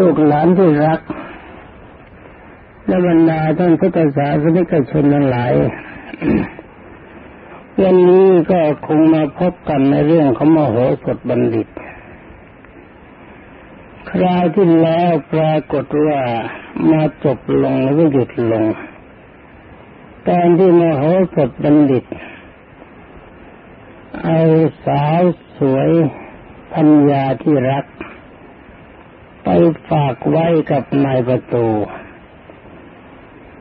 ลูกหลานที่รัก และบรรดาท่านพุทธศาสนิกชนทั้งหลายวันนี้ก็คงมาพบกันในเรื่องของมโหสถบัณฑิต คราวที่แล้วปรากฏว่ามาจบลงแล้วก็หยุดลง ตอนที่มโหสถบัณฑิต เอาสาวสวยพัญญาที่รัก ไปฝากไว้กับนายประตู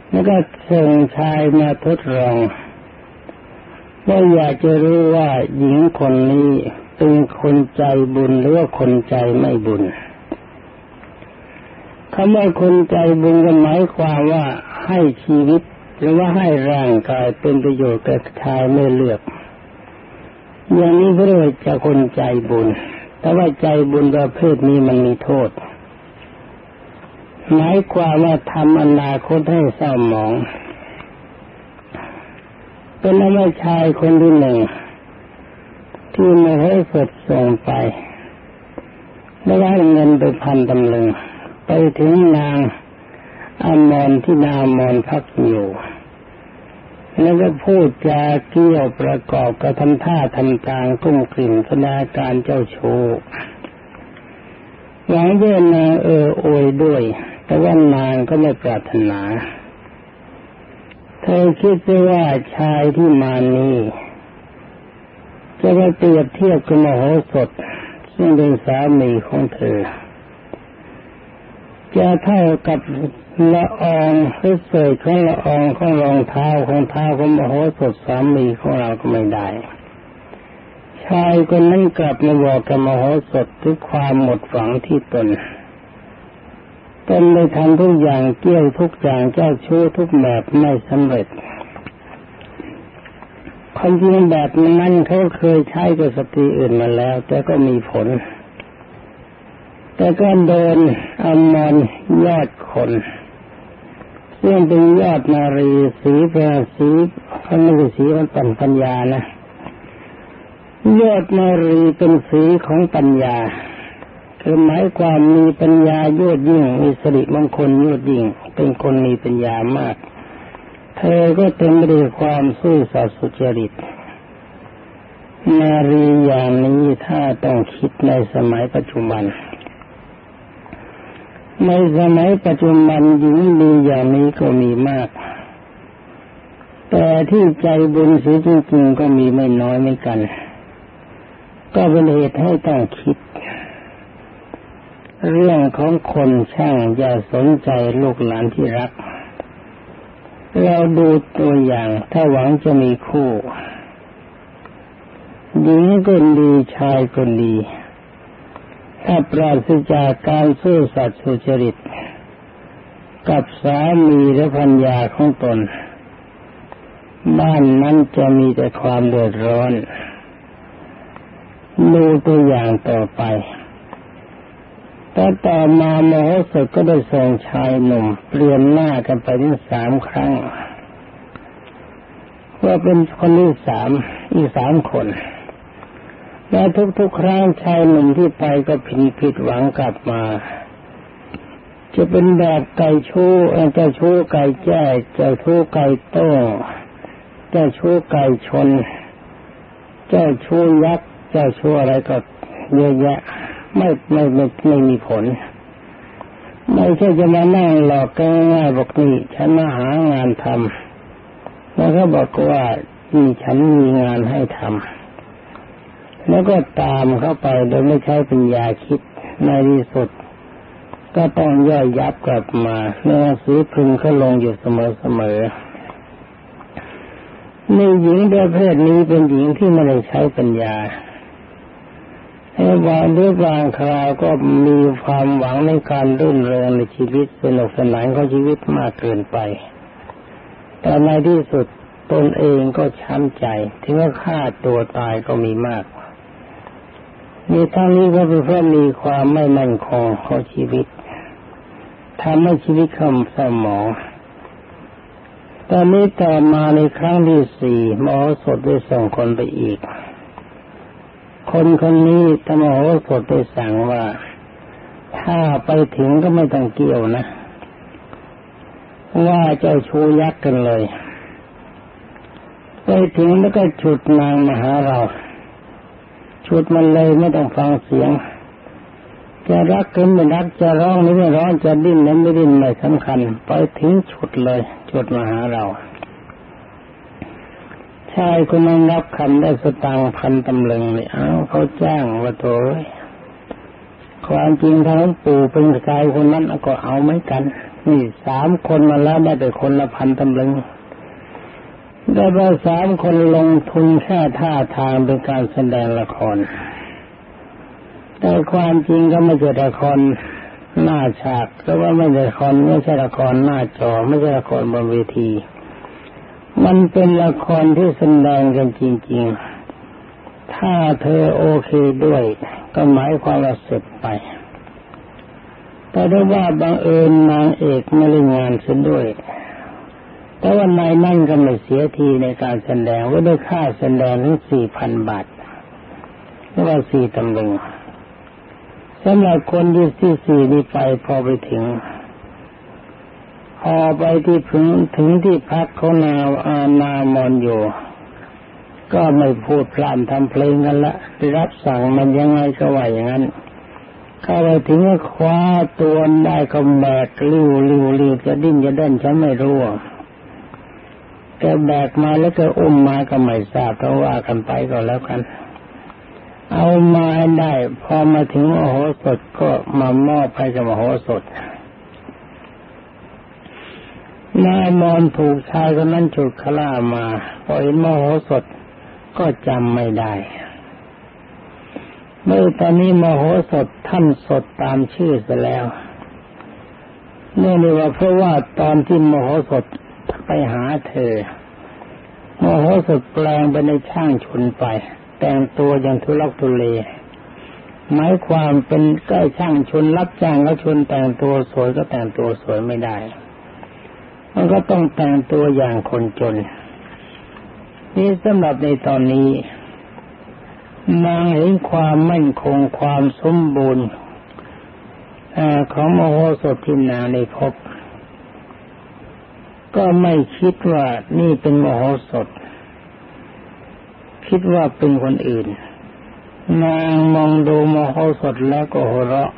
แล้วก็ส่งชายมาทดลองว่าอยากจะรู้ว่าหญิงคนนี้เป็นคนใจบุญหรือว่าคนใจไม่บุญคำว่าคนใจบุญก็หมายความว่าให้ชีวิต หรือว่าให้ร่างกายเป็นประโยชน์แก่ชายไม่เลือก อย่างนี้เรียกจะคนใจบุญ แต่ว่าใจบุญประเภทนี้มันมีโทษ หมายความว่าทำอนาคตให้เศร้าหมอง เป็นนักชายคนที่หนึ่งที่ไมาให้สดส่งไปได้ได้เงินไปพันตำลึง ไปถึงนางอมรที่นางอมรพักอยู่ แล้วก็พูดจาเกี่ยวประกอบกับทำท่าทำทางกุ้มกลิ่นสดงการเจ้าชู้หวังเย่นางเออโอยด้วย แต่ว่านางก็ไม่ปรารถนา เธอคิดว่าชายที่มานี้จะไปเปรียบเทียบกับมโหสถ ซึ่งเป็นสามีของเธอ จะเท่ากับละอองหรือเศษของละอองของรองเท้าของเท้าของมโหสถสามีของเราก็ไม่ได้ชายคนนั้นกลับมาบอกกับมโหสถถึงความหมดหวังที่ตน นได้ทำทุกอย่างเกี่ยวทุกอย่างเจ้าชู้ทุกแบบไม่สำเร็จความจริงแบบนั้นเขาเคยใช้กับสตรีอื่นมาแล้ว แต่ก็มีผล แต่ก็โดนอมรยอดคนซึ่งเป็นยอดนารีสีเป็นสีเขาไม่ใช่สีมันเป็นปัญญานะยอดนารีเป็นสีของปัญญา คือหมายความมีปัญญายวดยิ่ง มีสติมงคลยวดยิ่ง เป็นคนมีปัญญามาก เธอก็เต็มไปด้วยความซื่อสัตย์สุจริตนารีอย่างนี้ถ้าต้องคิดในสมัยปัจจุบัน ในสมัยปัจจุบันหญิงดีอย่างนี้ก็มีมาก แต่ที่ใจบุญเสียจริงๆก็มีไม่น้อยเหมือนกัน ก็เป็นเหตุให้ต้องคิด เรื่องของคนช่างอย่าสนใจลูกหลานที่รัก เราดูตัวอย่างถ้าหวังจะมีคู่ หญิงก็ดีชายก็ดี ถ้าปราศจากการซื่อสัตย์สุจริต กับสามีและพัญญาของตน บ้านนั้นจะมีแต่ความเดือดร้อน ดูตัวอย่างต่อไป แต่ต่อมาโมโหสถก็ได้ส่งชายหนุ่มเปลี่ยนหน้ากันไปถึงสามครั้งว่าเป็นคนที่สามอีกสามคน และทุกๆครั้งชายหนุ่มที่ไปก็ผิดผิดหวังกลับมา จะเป็นแบบไก่ชู้เจ้าชู้ไก่แจ้เจ้าชู้ไก่โต้เจ้าชู้ไก่ชน เจ้าชู้ยักษ์เจ้าชู้อะไรก็เยอะแยะ ไม่ไม่ไม่ไม่มีผล ไม่ใช่จะมานั่งหลอกกันง่ายบอกนี่ฉันมาหางานทำแล้วก็บอกว่านี่ฉันมีงานให้ทำแล้วก็ตามเข้าไปโดยไม่ใช้ปัญญาคิดในที่สุดก็ต้องย่อยยับกลับมาเนื้อสือพึงเขาลงอยู่เสมอเสมอในหญิงประเภทนี้เป็นหญิงที่ไม่ได้ใช้ปัญญา บางหรือบางคราวก็มีความหวังในการรื่นเริงในชีวิตสนุกสนานของชีวิตมากเกินไป แต่ในที่สุดตนเองก็ช้ำใจถึงว่าฆ่าตัวตายก็มีมากมีทั้งนี้ก็เป็นเพราะมีความไม่มั่นคงของชีวิตทำให้ชีวิตคำสมองตอนนี้ต่อมาในครั้งที่สี่หมอสดได้ส่งคนไปอีก คนคนนี้ธรรมโหสถได้สั่งว่า ถ้าไปถึงก็ไม่ต้องเกี่ยวนะ ว่าเจ้าชูยักษ์กันเลย ไปถึงแล้วก็ฉุดนางมาหาเรา ฉุดมันเลยไม่ต้องฟังเสียงจะรักกันไม่รักจะร้องหรือไม่ร้องจะดิ้นนั้นไม่ดิ้นไม่สำคัญ ไปถึงฉุดเลย ฉุดมาหาเรา ชายคนนั้นรับคำได้สตางค์พันตำลึงเลยเอ้าเขาจ้างว่าโถความจริงทั้งปู่เป็นชายคนนั้นก็เอาไม่กัน นี่สามคนมาแล้วได้แต่คนละพันตำลึงได้ไปสามคนลงทุนแค่ท่าทางเป็นการแสดงละคร แต่ความจริงก็ไม่ใช่ละครหน้าฉากก็ว่าไม่ใช่ละครไม่ใช่ละครหน้าจอไม่ใช่ละครบนเวที มันเป็นละครที่แสดงกันจริง ๆ ถ้าเธอโอเคด้วย ก็หมายความว่าเสร็จไป แต่ได้ว่าบังเอิญนางเอกไม่ได้งานเสียด้วย แต่ว่านายนั่นก็ไม่เสียทีในการแสดงว่าได้ค่าแสดงถึงสี่พันบาทหรือว่าสี่ตำลึงสำหรับคนที่ที่สี่นี้ไปพอไปถึง พอไปที่ถึงถึงที่พักของนาอานามอนอยู่ก็ไม่พูดพร่ำทำเพลงกันละได้รับสั่งมันยังไงก็ว่าอย่างนั้นเข้าไปถึงก็คว้าตัวได้ก็แบกลิ้วลิ้วลิ้วจะดิ้นจะเด่นฉันไม่รู้แกแบกมาแล้วก็อุ้มมาก็ไม่ทราบเพราะว่ากันไปก็แล้วกัน เอามาได้ พอมาถึงมโหสถก็มามอบให้กับมโหสถ นายมอนถูกชายคนนั้นฉุดขล่ามาพอเห็นมโหสถก็จำไม่ได้ เมื่อตอนนี้มโหสถท่านสดตามชื่อเสียแล้วเนื่องในว่าเพราะว่าตอนที่มโหสถไปหาเธอมโหสถแปลงไปในช่างชนไป แต่งตัวอย่างทุลักทุเลหมายความเป็นใกล้ช่างชนรับจ้างก็ชนแต่งตัวสวยก็แต่งตัวสวยไม่ได้ มันก็ต้องแต่งตัวอย่างคนจน นี่สำหรับในตอนนี้ นางเห็นความมั่นคงความสมบูรณ์ของมโหสถที่นางได้พบ ก็ไม่คิดว่านี่เป็นมโหสถ คิดว่าเป็นคนอื่น นางมองดูมโหสถแล้วก็หัวเราะ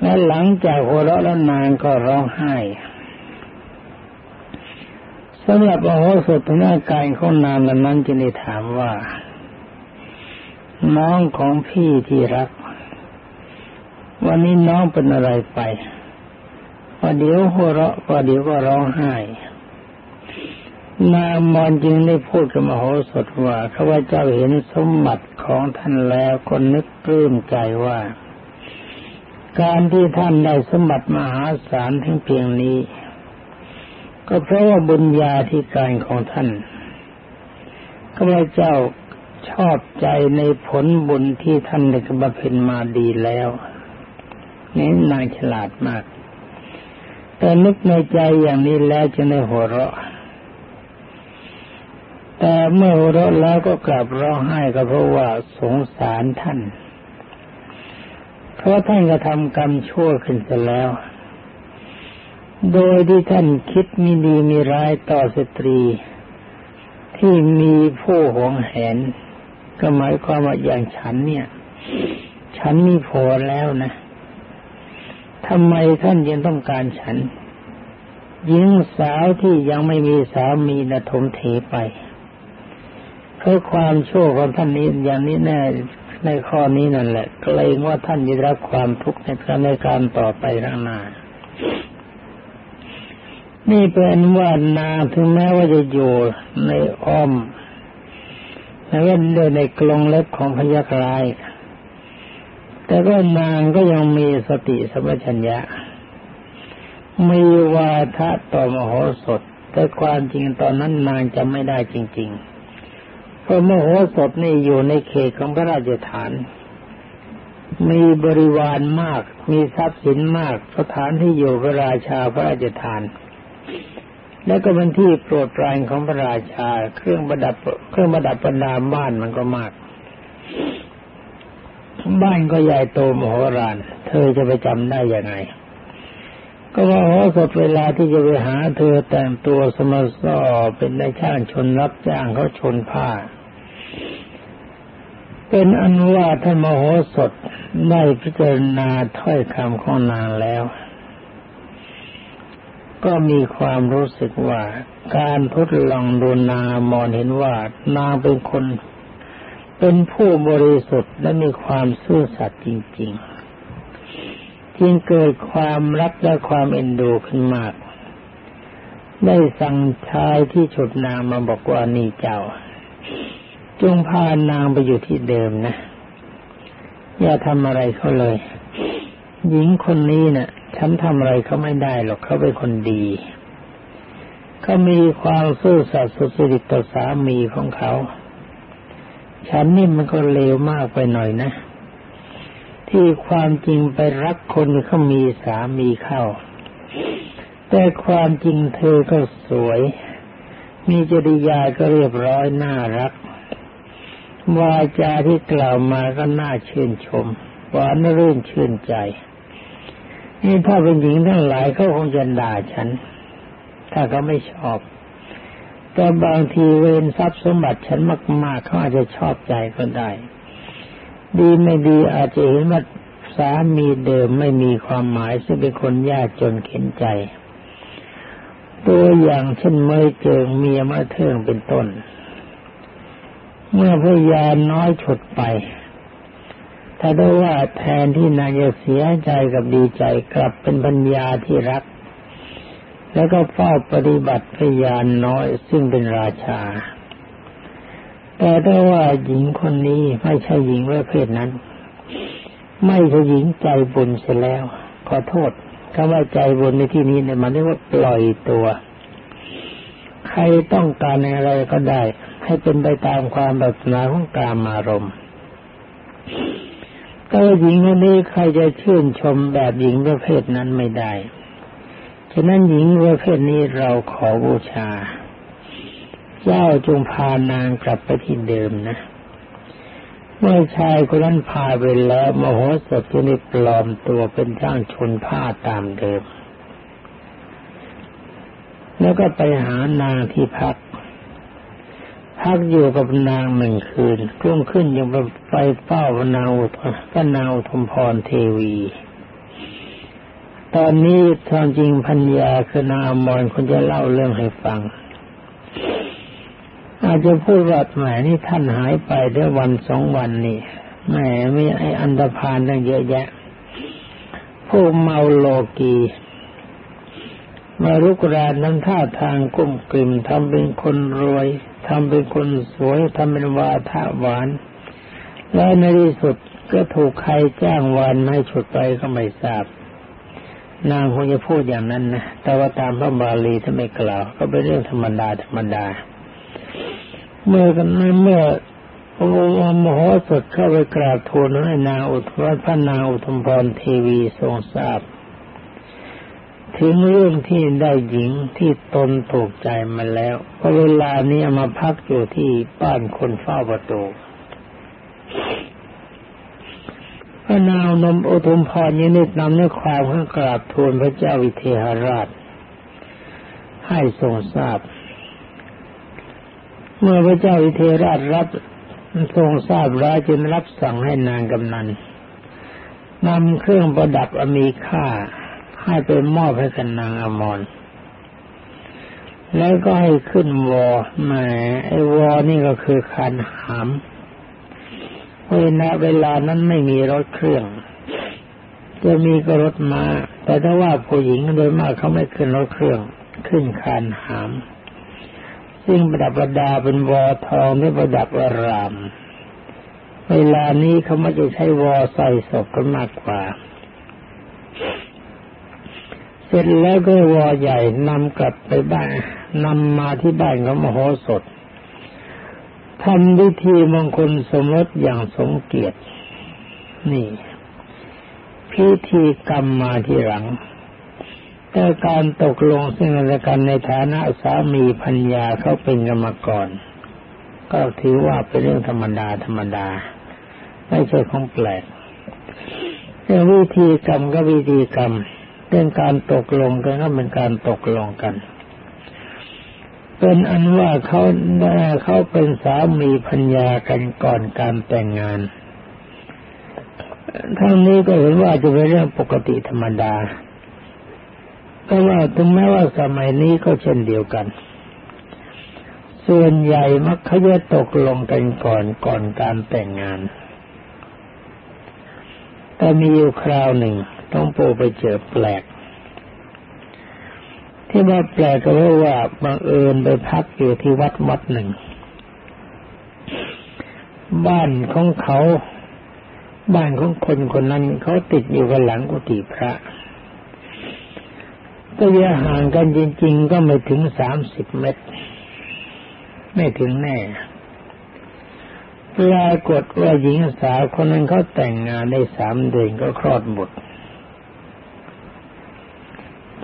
และหลังจากหัวเราะแล้วนางก็ร้องไห้ สำหรับอโหสถหน้าการของนางนั้นจึงได้ถามว่า น้องของพี่ที่รัก วันนี้น้องเป็นอะไรไปว่าเดี๋ยวหัวเราะว่าเดี๋ยวก็ร้องไห้ นางมอนจึงได้พูดกับมโหสถว่าข้าพเจ้าเห็นสมบัติของท่านแล้วคนนึกปลื้มใจว่า การที่ท่านได้สมบัติมหาศาลทั้งเพียงนี้ ก็เพราะว่าบุญญาธิการของท่านข้าพเจ้าชอบใจในผลบุญที่ท่านได้กบำเพ็ญมาดีแล้วนี่นางฉลาดมาก แต่นึกในใจอย่างนี้แล้วจะในหัวเราะ แต่เมื่อหัวเราะแล้วก็กลับร้องไห้ก็เพราะว่าสงสารท่าน เพราะท่านกระทำกรรมชั่วขึ้นเสแล้ว โดยที่ท่านคิดมีดีมีร้ายต่อสตรี ที่มีผู้หวงแหน ก็หมายความว่าอย่างฉันเนี่ย ฉันมีพอแล้วนะทำไมท่านยังต้องการฉันหญิงสาวที่ยังไม่มีสามีนะถมเทไปเพราะความโชั่วของท่านนี้อย่างนี้แน่ในข้อนี้นั่นแหละเกรงว่าท่านจะรับความทุกข์ในการในการต่อไปข้างหน้า นี่เป็นว่านางถึงแม้ว่าจะอยู่ในอ้อมในเว้นในกลงเล็บของพยักราย แต่ก็นางก็ยังมีสติสัมปชัญญะ มีวาทะต่อมโหสถ แต่ความจริงตอนนั้นนางจะไม่ได้จริง ๆ เพราะมโหสถนี่อยู่ในเขตของพระราชฐาน มีบริวารมาก มีทรัพย์สินมาก สถานที่อยู่พระราชาพระราชทาน แล้วก็เป็นที่โปรดปรานของพระราชา เครื่องประดับ เครื่องประดับประดาบ้านมันก็มาก บ้านก็ใหญ่โตมโหฬารเธอจะไปจำได้ยังไง ก็ว่าโอ้สดเวลาที่จะไปหา เธอแต่งตัวสมสอเป็นนายช่างชนรับจ้างเขาชนผ้า เป็นอันว่าท่านมโหสถได้พิจารณาถ้อยคำของนางแล้ว ก็มีความรู้สึกว่า การทดลองดูนางมอนเห็นว่านางเป็นคน เป็นผู้บริสุทธิ์และมีความซื่อสัตย์จริง ๆ จึงเกิดความรักและความเอ็นดูขึ้นมาก ได้สั่งชายที่ฉุดนางมาบอกว่านี่เจ้า จงพานางไปอยู่ที่เดิมนะ อย่าทำอะไรเขาเลย หญิงคนนี้นะ่ะ ฉันทำอะไรเขาไม่ได้หรอกเขาเป็นคนดีเขามีความซื่อสัตย์สุจริตต่อสามีของเขา ฉันนี่มันก็เลวมากไปหน่อยนะ ที่ความจริงไปรักคนเขามีสามีเข้า แต่ความจริงเธอก็สวย มีจริยาก็เรียบร้อยน่ารักวาจาที่กล่าวมาก็น่าชื่นชมหวานรื่นชื่นใจ นี่ถ้าเป็นหญิงทั้งหลายเขาคงจะด่าฉัน ถ้าเขาไม่ชอบ แต่บางทีเวรทรัพย์สมบัติฉันมากๆเขาอาจจะชอบใจก็ได้ ดีไม่ดีอาจจะเห็นว่าสามีเดิมไม่มีความหมายซึ่งเป็นคนยากจนเข็นใจ ตัวอย่างเช่นเมยเจิงเมียมาเทิงเป็นต้น เมื่อพยานน้อยฉุดไป ถ้าได้ว่าแทนที่นายจะเสียใจกับดีใจกลับเป็นปัญญาที่รัก แล้วก็เฝ้าปฏิบัติพยานน้อยซึ่งเป็นราชา แต่ถ้าว่าหญิงคนนี้ไม่ใช่หญิงประเภทนั้น ไม่ใช่หญิงใจบุญเสียแล้ว ขอโทษคำว่าใจบุญในที่นี้เนี่ยมันเรียกว่าปล่อยตัว ใครต้องการอะไรก็ได้ ให้เป็นไปตามความปรารถนาของกามารมณ์ ก็หญิงคนนี้ใครจะชื่นชมแบบหญิงประเภทนั้นไม่ได้ ฉะนั้นหญิงประเภทนี้เราขอบูชา เจ้าจงพานางกลับไปที่เดิมนะเมื่อชายคนนั้นพาไปแล้วมโหสถก็ได้ปลอมตัวเป็นจ้างชนผ้าตามเดิม แล้วก็ไปหานางที่พัก พักอยู่กับนางหนึ่งคืนกลุ่มขึ้นยังไปเฝ้าพระนางพระนางอุทมพรเทวี ตอนนี้ความจริงพัญญาคือนางอมรคนจะเล่าเรื่องให้ฟัง อาจจะพูดว่าแหมนี่ท่านหายไปได้วันสองวันนี่แหมมีไออันดพานตั้งเยอะแยะผู้เมาโลกีมารุกรานนั้นท่าทางกุ้มกลิ่มทำเป็นคนรวย ทำเป็นคนสวยทำเป็นวาทะหวาน แล้วในที่สุดก็ถูกใครจ้างวานให้ฉุดไปก็ไม่ทราบ นางคงจะพูดอย่างนั้นนะ แต่ว่าตามพระบาลีถ้านไม่กล่าว ก็เป็นเรื่องธรรมดาธรรมดา เมื่อกันเมื่อพระมโหสถเข้าไปกราบทูลให้นางอุทวพระนางอุทมพรเทวีทรงทราบ ถึงเรื่องที่ได้หญิงที่ตนถูกใจมาแล้วพอเวลานี้มาพักอยู่ที่บ้านคนเฝ้าประตูพระนาวนมอุทุมพรยินิดนำเนื้อความข้ากราบทูลพระเจ้าวิเทหราช ให้ทรงทราบ เมื่อพระเจ้าวิเทหราชรับทรงทราบแล้วจึงรับสั่งให้นางกำนันนำเครื่องประดับอมีค่า ให้ไปมอบให้กันนางอมรแล้วก็ให้ขึ้นวอแหมไอ้วอนี่ก็คือคันหามเวลาเวลานั้นไม่มีรถเครื่อง จะมีก็รถมา แต่ถ้าว่าผู้หญิงโดยมากเขาไม่ขึ้นรถเครื่อง ขึ้นคานหาม ซึ่งประดับประดาเป็นวอทองที่ประดับอาราม เวลานี้เขาไม่จะใช้วอใส่ศพกันมากกว่า เสร็จแล้วก็วอใหญ่นำกลับไปบ้านนำมาที่บ้านของมโหสถทำวิธีมงคลสมรสอย่างสมเกียรติ นี่ พิธีกรรมมาที่หลัง แต่การตกลงซึ่งกันในฐานะสามีพัญญาเขาเป็นกรรมกร ก็ถือว่าเป็นเรื่องธรรมดาธรรมดา ไม่ใช่ของแปลกเรื่องวิธีกรรมก็วิธีกรรม เรื่องการตกลงกันก็เป็นการตกลงกัน เป็นอันว่าเขาเขาเป็นสามีพัญญากันก่อนการแต่งงานทั้งนี้ก็เห็นว่าจะเป็นเรื่องปกติธรรมดาแต่ว่าถึงแม้ว่าสมัยนี้ก็เช่นเดียวกัน ส่วนใหญ่มักเขาจะตกลงกันก่อนก่อนการแต่งงาน แต่มีอยู่คราวหนึ่ง ต้องปูไปเจอแปลก ที่ว่าแปลกก็เพราะว่าบังเอิญไปพักอยู่ที่วัดวัดหนึ่ง บ้านของเขา บ้านของคนคนนั้นเขาติดอยู่กับหลังกุฏิพระก็ยะห่างกันจริง ๆ ก็ไม่ถึงสามสิบเมตร ไม่ถึงแน่ ปรากฏว่าหญิงสาวคนนั้นเขาแต่งงานได้สามเดือนก็คลอดบุตร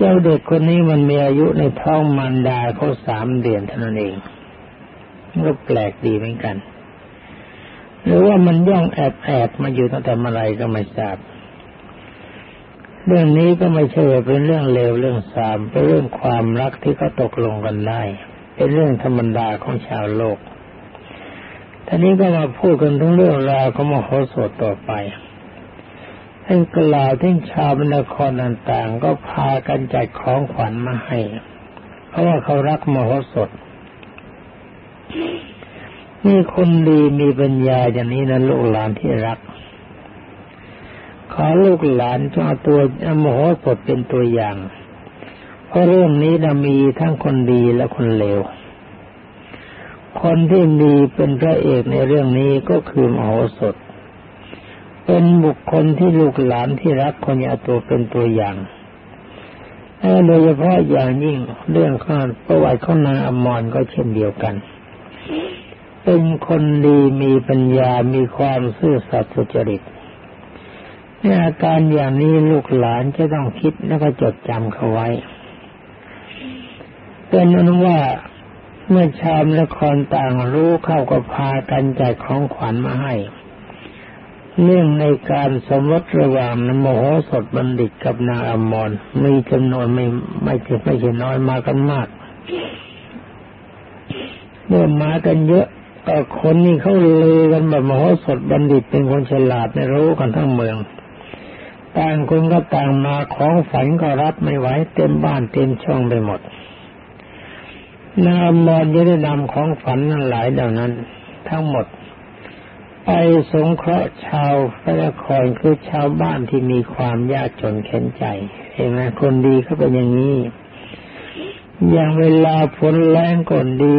เจ้าเด็กคนนี้มันมีอายุในท้องมารดาเขาสามเดือนเท่านั้นเองก็แปลกดีเหมือนกัน หรือว่ามันย่องแอบแอบมาอยู่ตั้งแต่เมื่อไรก็ไม่ทราบ เรื่องนี้ก็ไม่ใช่เป็นเรื่องเลวเรื่องสามเป็นเรื่องความรักที่เขาตกลงกันได้ เป็นเรื่องธรรมดาของชาวโลกท่านี้ก็มาพูดกันถึงเรื่องราวของมโหสถต่อไป ท่านกล่าวถึงชาวบรรครต่างๆ ก็พากันจัดของขวัญมาให้ เพราะว่าเขารักมโหสถ นี่คนดีมีปัญญาอย่างนี้นะลูกหลานที่รัก ขอลูกหลานจงเอาตัวมโหสถเป็นตัวอย่าง เพราะเรื่องนี้นะมีทั้งคนดีและคนเลว คนที่ดีเป็นพระเอกในเรื่องนี้ก็คือมโหสถ เป็นบุคคลที่ลูกหลานที่รักคนยาตัวเป็นตัวอย่างโดยเฉพาะอย่างยิ่งเรื่องข้าประวัติของนางอมรก็เช่นเดียวกัน เป็นคนดีมีปัญญามีความซื่อสัตย์สุจริตในอาการอย่างนี้ลูกหลานจะต้องคิดแล้วก็จดจำเขาไว้ เป็นนั้นว่าเมื่อชามละครต่างรู้เข้าก็พากันจัดของขวัญมาให้ เนื่องในการสมรสระหว่างนโมโหสถบัณฑิตกับนางอมรมีจำนวนไม่ไม่ถึงไม่ใช่น้อยมากันมาก เมื่อมากันเยอะก็คนนี้เขาลือกันแบบมโหสถบัณฑิตเป็นคนฉลาดในรู้กันทั้งเมืองต่างคนก็ต่างมาของฝันก็รับไม่ไหวเต็มบ้านเต็มช่องไปหมดนางอมรจะได้นำของฝันนั้นหลายเหล่านั้น ทั้งหมด ไปสงเคราะห์ชาวพระนครคือชาวบ้านที่มีความยากจนเข็นใจ เห็นไหมคนดีเขาเป็นอย่างนี้ อย่างเวลาฝนแรงก่อนดี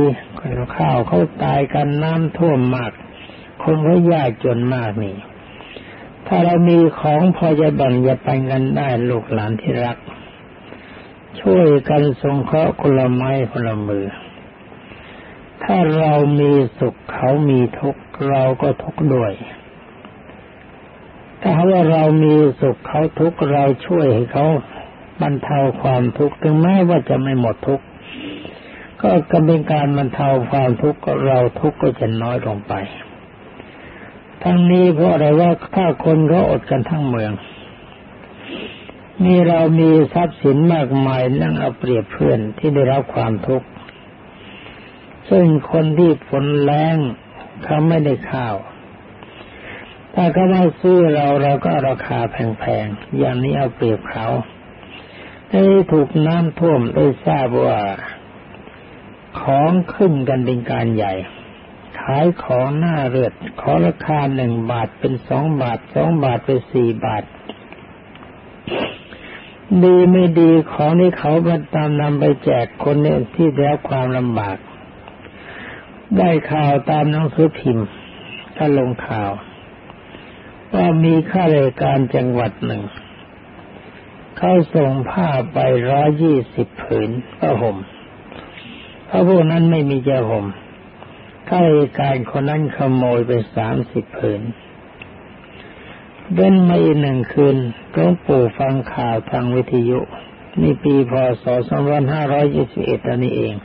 ข้าวเขาตายกันน้ำท่วมมาก คนเขายากจนมากนี่ ถ้าเรามีของพอจะแบ่งจะไปกันได้ลูกหลานที่รัก ช่วยกันสงเคราะห์คนละไม้คนละมือ ถ้าเรามีสุขเขามีทุกข์ เราก็ทุกข์ด้วย ถ้าว่าเรามีสุขเขาทุกข์เราช่วยให้เขาบรรเทาความทุกข์ถึงแม้ว่าจะไม่หมดทุกข์ก็กำเป็นการบรรเทาความทุกข์เราทุกข์ก็จะน้อยลงไป ทั้งนี้เพราะอะไรว่าถ้าคนเขาอดกันทั้งเมืองมีเรามีทรัพย์สินมากมายนั่งเอาเปรียบเพื่อนที่ได้รับความทุกข์ ซึ่งคนที่ฝนแรง เขาไม่ได้ข้าว ถ้าเขาไม่ซื้อเราเราก็ราคาแพงๆ อย่างนี้เอาเปรียบเขาได้ถูกน้ำท่วมได้ทราบว่า ของขึ้นกันเป็นการใหญ่ ขายของหน้าเลือด ขอราคาหนึ่งบาทเป็นสองบาทสองบาทเป็นสี่บาท ดีไม่ดีของนี้เขามาตามนำไปแจกคนเนี่ยที่ได้รับความลำบาก ได้ข่าวตามหนังสือพิมพ์ถ้าลงข่าว ว่ามีข้าราชการจังหวัดหนึ่ง เขาส่งผ้าไปร้อยยี่สิบผืนผ้าห่มเพราะพวกนั้นไม่มีจะห่มข้าราชการคนนั้นขโมยไปสามสิบผืนเว้นมาอีกหนึ่งคืนหลวงปู่ฟังข่าวทางวิทยุ นี่ปีพศสองพันห้าร้อยยี่สิบเอ็ดนี้เอง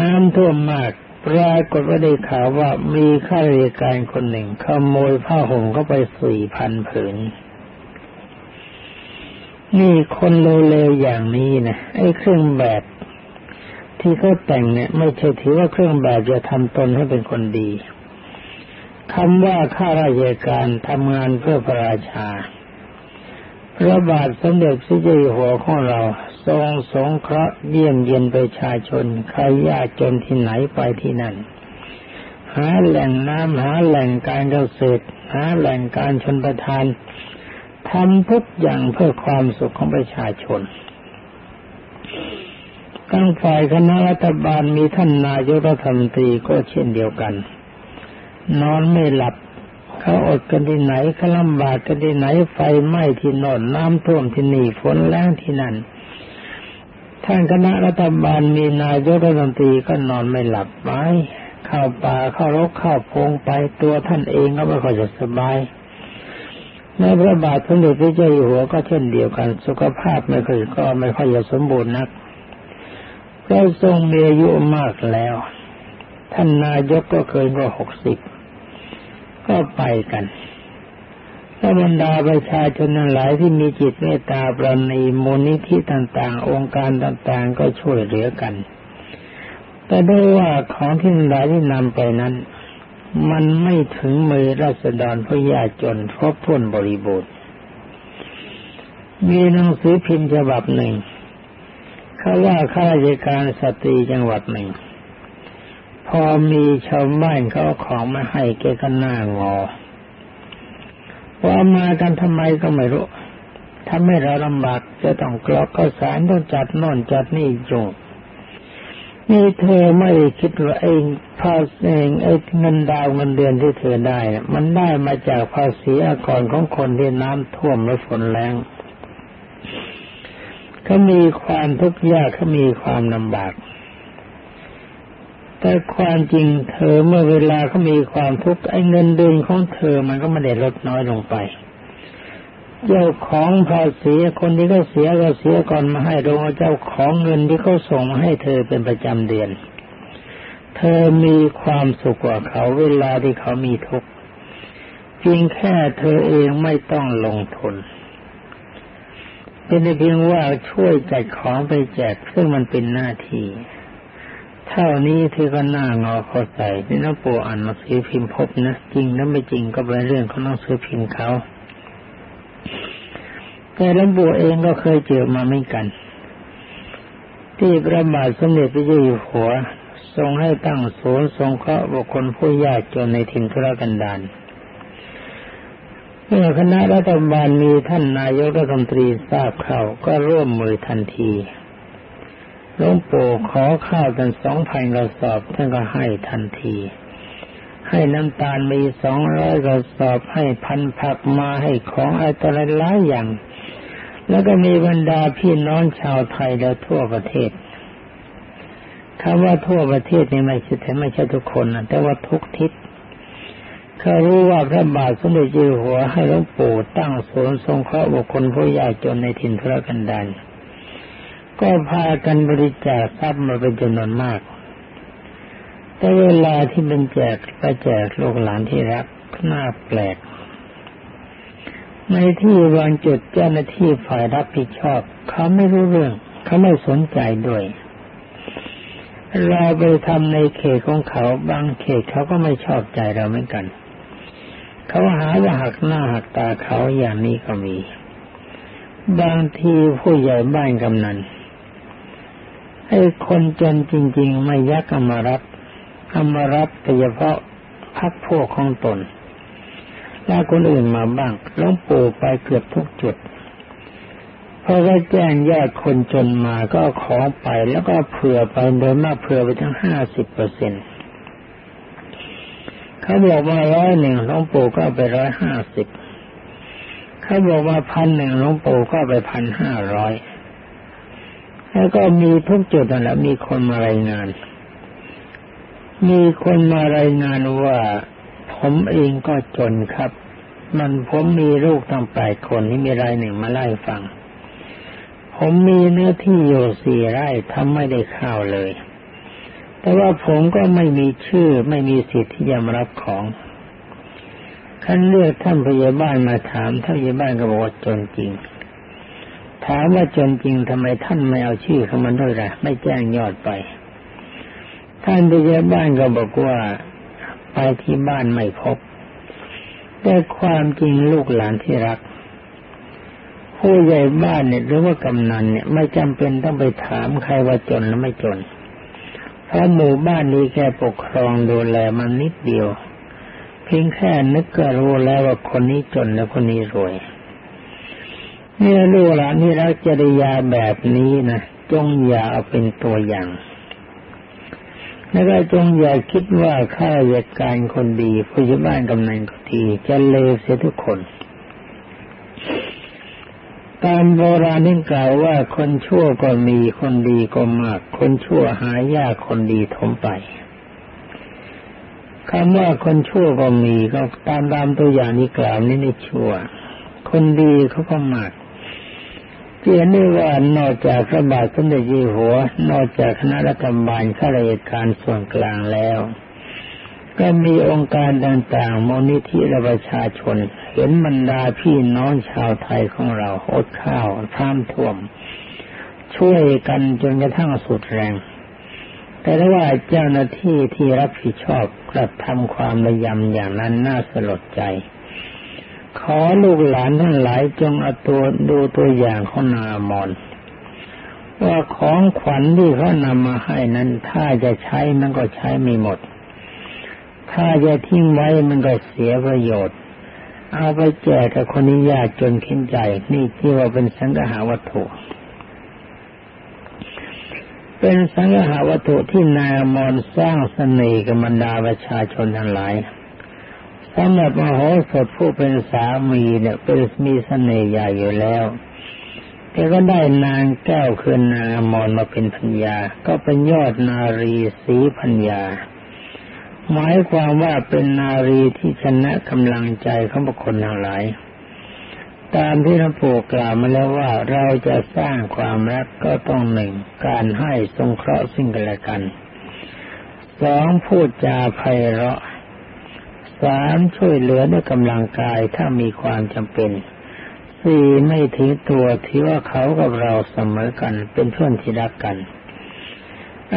น้ำท่วมมากปรากฏว่าได้ข่าวว่ามีข้าราชการคนหนึ่งขโมยผ้าห่มเข้าไปสี่พันผืน นี่คนเลวๆอย่างนี้นะไอ้เครื่องแบบ ที่เขาแต่งเนี่ย ไม่ใช่ถือว่าเครื่องแบบจะทำตนให้เป็นคนดีคำว่าข้าราชการทำงานเพื่อพระราชาพระบาทสมเด็จพระเจ้าอยู่หัวของเรา ทรงสงเคราะห์เยี่ยมเยียนประชาชน ใครยากจนที่ไหนไปที่นั่น หาแหล่งน้ำหาแหล่งการเกษตร หาแหล่งการชนประทานทำทุกอย่างเพื่อความสุขของประชาชนทั้งฝ่ายคณะรัฐบาลมีท่านนายกรัฐมนตรีก็เช่นเดียวกัน นอนไม่หลับเขาอดกันที่ไหนเขาลำบากกันที่ไหนไฟไหม้ที่นอนน้ำท่วมที่นี่ฝนแรงที่นั่น ท่านคณะรัฐบาลมีนายกรัฐมนตรีก็นอนไม่หลับไปเข้าป่าเข้ารกเข้าพงไปตัวท่านเองก็ไม่ค่อยจะสบายในพระบาทสมเด็จพระเจ้าอยู่หัวก็เช่นเดียวกัน สุขภาพไม่ค่อยก็ไม่ค่อยจะสมบูรณ์นักก็ทรงมีอายุมากแล้ว ท่านนายกก็เกินกว่าหกสิบก็ไปกัน บรรดาประชาชนนั้นหลายที่มีจิตเมตตาปราณีมูลนิธิต่างๆ องค์การต่างๆ ก็ช่วยเหลือกัน แต่ด้วยว่าของที่หลายที่นำไปนั้น มันไม่ถึงมือราษฎรผู้ยากจนครบถ้นบริบูรณ์มีหนังสือพิมพ์ฉบับหนึ่ง เขาว่าข้าราชการสตรีจังหวัดหนึ่ง พอมีชาวบ้านเขาของมาให้แกก็หน้างอ ว่ามากันทำไมก็ไม่รู้ทำให้เราลำบากจะต้องกรอกข้าวสารต้องจัดน่นจัดนี่จงนี่เธอไม่คิดว่าไอ้ภาษเองไอ้เงินดาวเงินเดือนที่เธอได้ มันได้มาจากภาษีอากรของคนที่น้ำท่วมและฝนแรงเขามีความทุกข์ยากเขามีความลำบาก แต่ความจริงเธอเมื่อเวลาเขามีความทุกข์ไอ้เงินเดือนของเธอมันก็ไม่ได้ลดน้อยลงไปเจ้าของภาษีคนที่เขาเสียก็เสียก่อนมาให้โรงเจ้าของเงินที่เขาส่งมาให้เธอเป็นประจำเดือน เธอมีความสุขกว่าเขาเวลาที่เขามีทุกข์เพียงแค่เธอเองไม่ต้องลงทุน เป็นเพียงว่าช่วยจัดของไปแจกซึ่งมันเป็นหน้าที่ เท่านี้ที่ก็น่างอเข้าใจนี่น้องปู่อ่านมาซื้อพิมพ์พบนะจริงแล้วไม่จริงก็เป็นเรื่องของน้องซื้อพิมพ์เขาแต่หลวงปู่เองก็เคยเจอมาไม่กัน ที่พระบาทสมเด็จพระเจ้าอยู่หัว ทรงให้ตั้งศูนย์ทรงเคราะห์บุคคลผู้ยากจนในถิ่นทุรกันดารเมื่อคณะรัฐบาลมีท่านนายกรัฐมนตรีทราบข่าวก็ร่วมมือทันที หลวงปู่ขอข้าวกันสองพันกระสอบท่านก็ให้ทันที ให้น้ำตาลมีสองร้อยกระสอบให้พันผักมาให้ของอะไรหลายอย่าง แล้วก็มีบรรดาพี่น้องชาวไทยแล้วทั่วประเทศคำว่าทั่วประเทศนี่ไม่ใช่แต่ไม่ใช่ทุกคนนะแต่ว่าทุกทิศเขารู้ว่าพระบาทสมเด็จเจ้าหัวให้หลวงปู่ตั้งศูนทรงเคราะห์บุคคลผู้ยากจนในถิ่นทุรกันดาร ก็พากันบริจาคทรัพย์มาเป็นจำนวนมาก แต่เวลาที่เป็นแจกก็แจกลูกหลานที่รักน่าแปลก ในที่วางจุดเจ้าหน้าที่ฝ่ายรับผิดชอบ เขาไม่รู้เรื่อง เขาไม่สนใจด้วย เราไปทำในเขตของเขาบางเขตเขาก็ไม่ชอบใจเราเหมือนกัน เขาหาว่าหักหน้าหักตาเขาอย่างนี้ก็มีบางทีผู้ใหญ่บ้านกำนัน ไอ้คนจนจริง ๆ ไม่ยักอมรับอมรับแต่เฉพาะพักพวกของตนแล้วคนอื่นมาบ้างหลวงปู่ไปเกือบทุกจุดพอได้แจ้งญาติคนจนมาก็ขอไปแล้วก็เผื่อไปโดยมากเผื่อไปทั้งห้าสิบเปอร์เซ็นต์เขาบอกว่าร้อยหนึ่งหลวงปู่ก็ไปร้อยห้าสิบเขาบอกว่าพันหนึ่งหลวงปู่ก็ไปพันห้าร้อย แล้วก็มีทุกจุดนั่นแหละมีคนมารายงาน มีคนมารายงานว่า ผมเองก็จนครับ มันผมมีลูกตั้งแปดคนที่มีรายหนึ่งมาไล่ฟัง ผมมีเนื้อที่อยู่สี่ไร่ทำไม่ได้ข้าวเลย แต่ว่าผมก็ไม่มีชื่อไม่มีสิทธิ์ที่จะมารับของขั้นเลือกท่านพยาบาลมาถามท่านพยาบาลก็บอกว่าจนจริง ถามว่าจนจริงทำไมท่านไม่เอาชื่อเขามันด้วยล่ะ ไม่แจ้งยอดไป ท่านพยาบ้าลก็บอกว่าไปที่บ้านไม่พบ แต่ความจริงลูกหลานที่รัก ผู้ใหญ่บ้านเนี่ยหรือว่ากำนันเนี่ย ไม่จำเป็นต้องไปถามใครว่าจนหรือไม่จน เพราะหมู่บ้านนี้แค่ปกครองดูแลมันนิดเดียว เพียงแค่นึกก็รู้แล้วว่าคนนี้จนและคนนี้รวย เนี่ยลูกหลานที่รักจริยาแบบนี้นะจงอย่าเอาเป็นตัวอย่าง แล้วก็จงอย่าคิดว่าข้าราชการคนดีผู้ใหญ่บ้านกำนันก็ดี จะเลวเสียทุกคน ตามโบราณนี่กล่าวว่าคนชั่วก็มีคนดีก็มาก คนชั่วหายากคนดีถมไปคำว่าคนชั่วก็มีก็ตามตามตัวอย่างนี้กล่าวนี่นี่ชั่ว คนดีเขาก็มาก เจียนี่ว่านอกจากพระบาทสมเด็จยี่หัว นอกจากคณะรัฐบาลข้าราชการส่วนกลางแล้ว ก็มีองค์การต่างๆมูลนิธิและประชาชน เห็นบรรดาพี่น้องชาวไทยของเราอดข้าวท่ามท่วม ช่วยกันจนกระทั่งสุดแรง แต่ว่าเจ้าหน้าที่ที่รับผิดชอบกระทำความระยำอย่างนั้นน่าสลดใจ ขอลูกหลานทั้งหลายจงเอาตัวดูตัวอย่างของนามอนว่าของขวัญที่เขานำมาให้นั้น ถ้าจะใช้มันก็ใช้ไม่หมด ถ้าจะทิ้งไว้มันก็เสียประโยชน์ เอาไปแจกกับคนนี้ยากจนขึ้นใจ นี่ที่ว่าเป็นสังหาวัตถุ เป็นสังหาวัตถุที่นายมอนสร้างเสน่ห์กับบรรดาประชาชนทั้งหลาย สำหรับมโหสถผู้เป็นสามีเนี่ยเป็นมีเสน่ห์ใหญ่อยู่แล้วแกก็ได้นางแก้วคือนางอมรมาเป็นพัญญา ก็เป็นยอดนารีสีพัญญา หมายความว่าเป็นนารีที่ชนะกำลังใจของบุคคลทั้งหลาย ตามที่พระปู่กล่าวมาแล้วว่าเราจะสร้างความรักก็ต้องหนึ่งการให้สงเคราะห์ซึ่งกันและกันสองพูดจาไพเราะ สามช่วยเหลือด้วยกำลังกายถ้ามีความจำเป็นสี่ไม่ถือตัวที่ว่าเขากับเราเสมอกัน เป็นเพื่อนที่รักกัน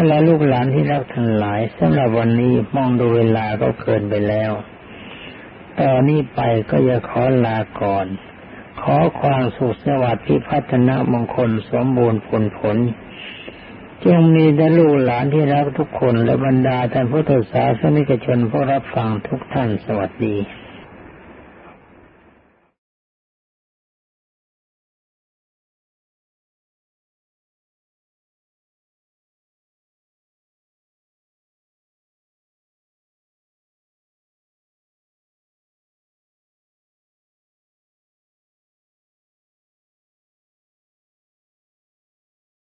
และลูกหลานที่รักทั้งหลายสำหรับวันนี้มองดูเวลาก็เกินไปแล้วตอนนี้ไปก็จะขอลาก่อน ขอความสุขสวัสดิ์พิพัฒนามงคลสมบูรณ์ผลผล จงมีแต่ลูกหลานที่รักทุกคนและบรรดาท่านพุทธศาสนิกชนผู้รับฟังทุกท่านสวัสดี